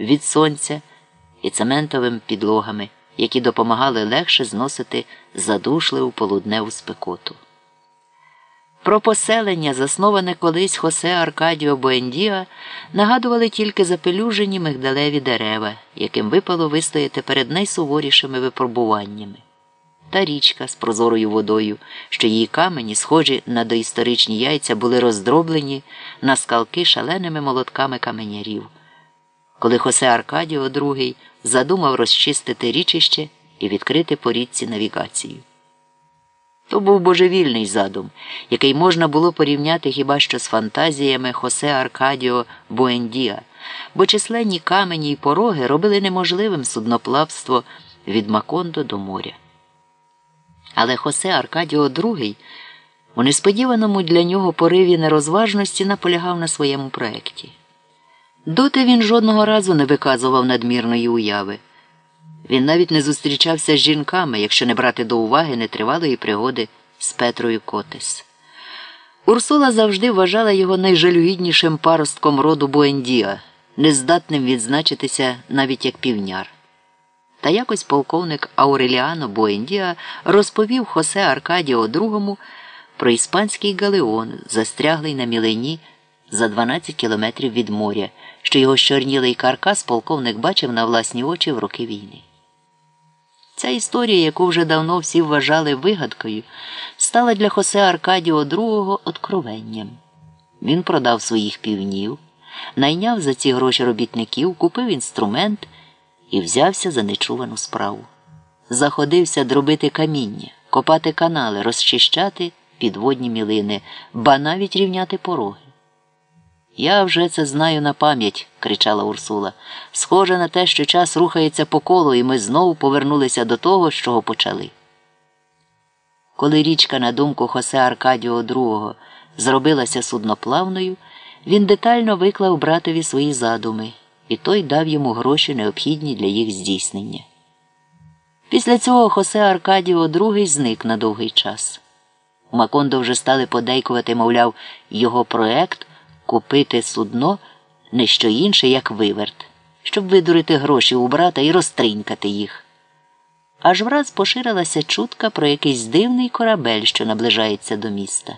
від сонця і цементовими підлогами, які допомагали легше зносити задушливу полудневу спекоту. Про поселення, засноване колись Хосе Аркадіо Буендіа, нагадували тільки запелюжені мигдалеві дерева, яким випало вистояти перед найсуворішими випробуваннями. Та річка з прозорою водою, що її камені, схожі на доісторичні яйця, були роздроблені на скалки шаленими молотками каменярів. Коли Хосе Аркадіо II задумав розчистити річище і відкрити по річці навігацію. То був божевільний задум, який можна було порівняти хіба що з фантазіями Хосе Аркадіо Буендіа, бо численні камені й пороги робили неможливим судноплавство від Макондо до моря. Але Хосе Аркадіо II у несподіваному для нього пориві нерозважності наполягав на своєму проєкті. Доти він жодного разу не виказував надмірної уяви. Він навіть не зустрічався з жінками, якщо не брати до уваги нетривалої пригоди з Петрою Котес. Урсула завжди вважала його найжалюгіднішим паростком роду Буендіа, нездатним відзначитися навіть як півняр. Та якось полковник Ауреліано Буендіа розповів Хосе Аркадіо II про іспанський галеон, застряглий на мілені за 12 кілометрів від моря, що його щорнілий каркас полковник бачив на власні очі в роки війни. Ця історія, яку вже давно всі вважали вигадкою, стала для Хосе Аркадіо II откровенням. Він продав своїх півнів, найняв за ці гроші робітників, купив інструмент і взявся за нечувану справу. Заходився дробити каміння, копати канали, розчищати підводні мілини, ба навіть рівняти пороги. Я вже це знаю на пам'ять, кричала Урсула. Схоже на те, що час рухається по колу, і ми знову повернулися до того, з чого почали. Коли річка, на думку Хосе Аркадіо II, зробилася судноплавною, він детально виклав братові свої задуми, і той дав йому гроші, необхідні для їх здійснення. Після цього Хосе Аркадіо II зник на довгий час. У Макондо вже стали подейкувати, мовляв, його проект купити судно не що інше, як виверт, щоб видурити гроші у брата і розтринькати їх. Аж враз поширилася чутка про якийсь дивний корабель, що наближається до міста.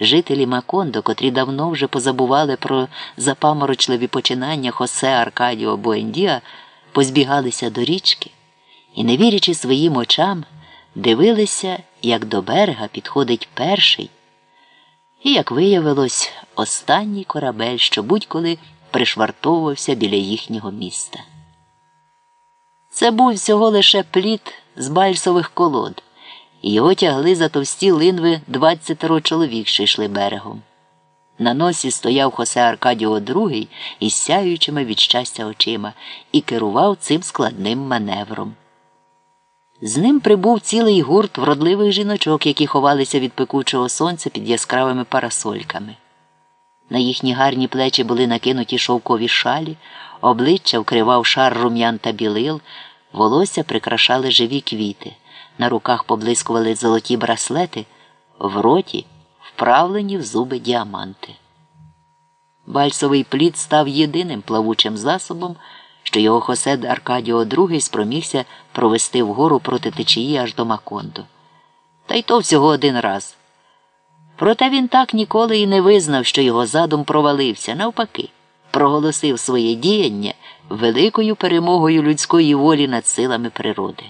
Жителі Макондо, котрі давно вже позабували про запаморочливі починання Хосе Аркадіо Буендіа, позбігалися до річки і, не вірячи своїм очам, дивилися, як до берега підходить перший. І, як виявилось, останній корабель, що будь-коли пришвартовувався біля їхнього міста. Це був всього лише плід з бальсових колод, і його тягли за товсті линви двадцятеро чоловік, що йшли берегом. На носі стояв Хосе Аркадіо II із сяючими від щастя очима і керував цим складним маневром. З ним прибув цілий гурт вродливих жіночок, які ховалися від пекучого сонця під яскравими парасольками. На їхні гарні плечі були накинуті шовкові шалі, обличчя вкривав шар рум'ян та білил, волосся прикрашали живі квіти, на руках поблискували золоті браслети, в роті вправлені в зуби діаманти. Бальсовий плід став єдиним плавучим засобом що його Хосе Аркадіо II спромігся провести вгору проти течії аж до Макондо. Та й то всього один раз. Проте він так ніколи і не визнав, що його задум провалився, навпаки, проголосив своє діяння великою перемогою людської волі над силами природи.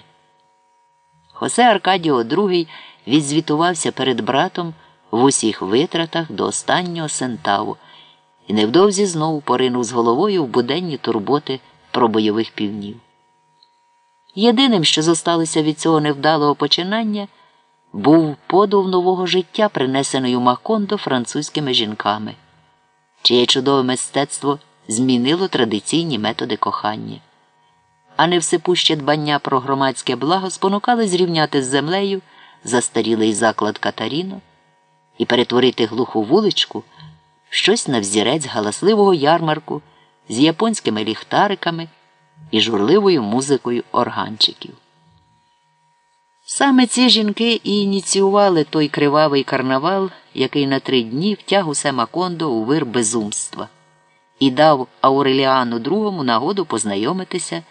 Хосе Аркадіо II відзвітувався перед братом в усіх витратах до останнього сентаву і невдовзі знову поринув з головою в буденні турботи про бойових півнів. Єдиним, що зосталося від цього невдалого починання, був подув нового життя, принесений у Макондо французькими жінками, чиє чудове мистецтво змінило традиційні методи кохання, а не всепуще дбання про громадське благо спонукали зрівняти з землею застарілий заклад Катаріно і перетворити глуху вуличку в щось на взірець галасливого ярмарку з японськими ліхтариками і журливою музикою органчиків. Саме ці жінки і ініціювали той кривавий карнавал, який на три дні втяг усе Макондо у вир безумства. і дав Ауреліану II нагоду познайомитися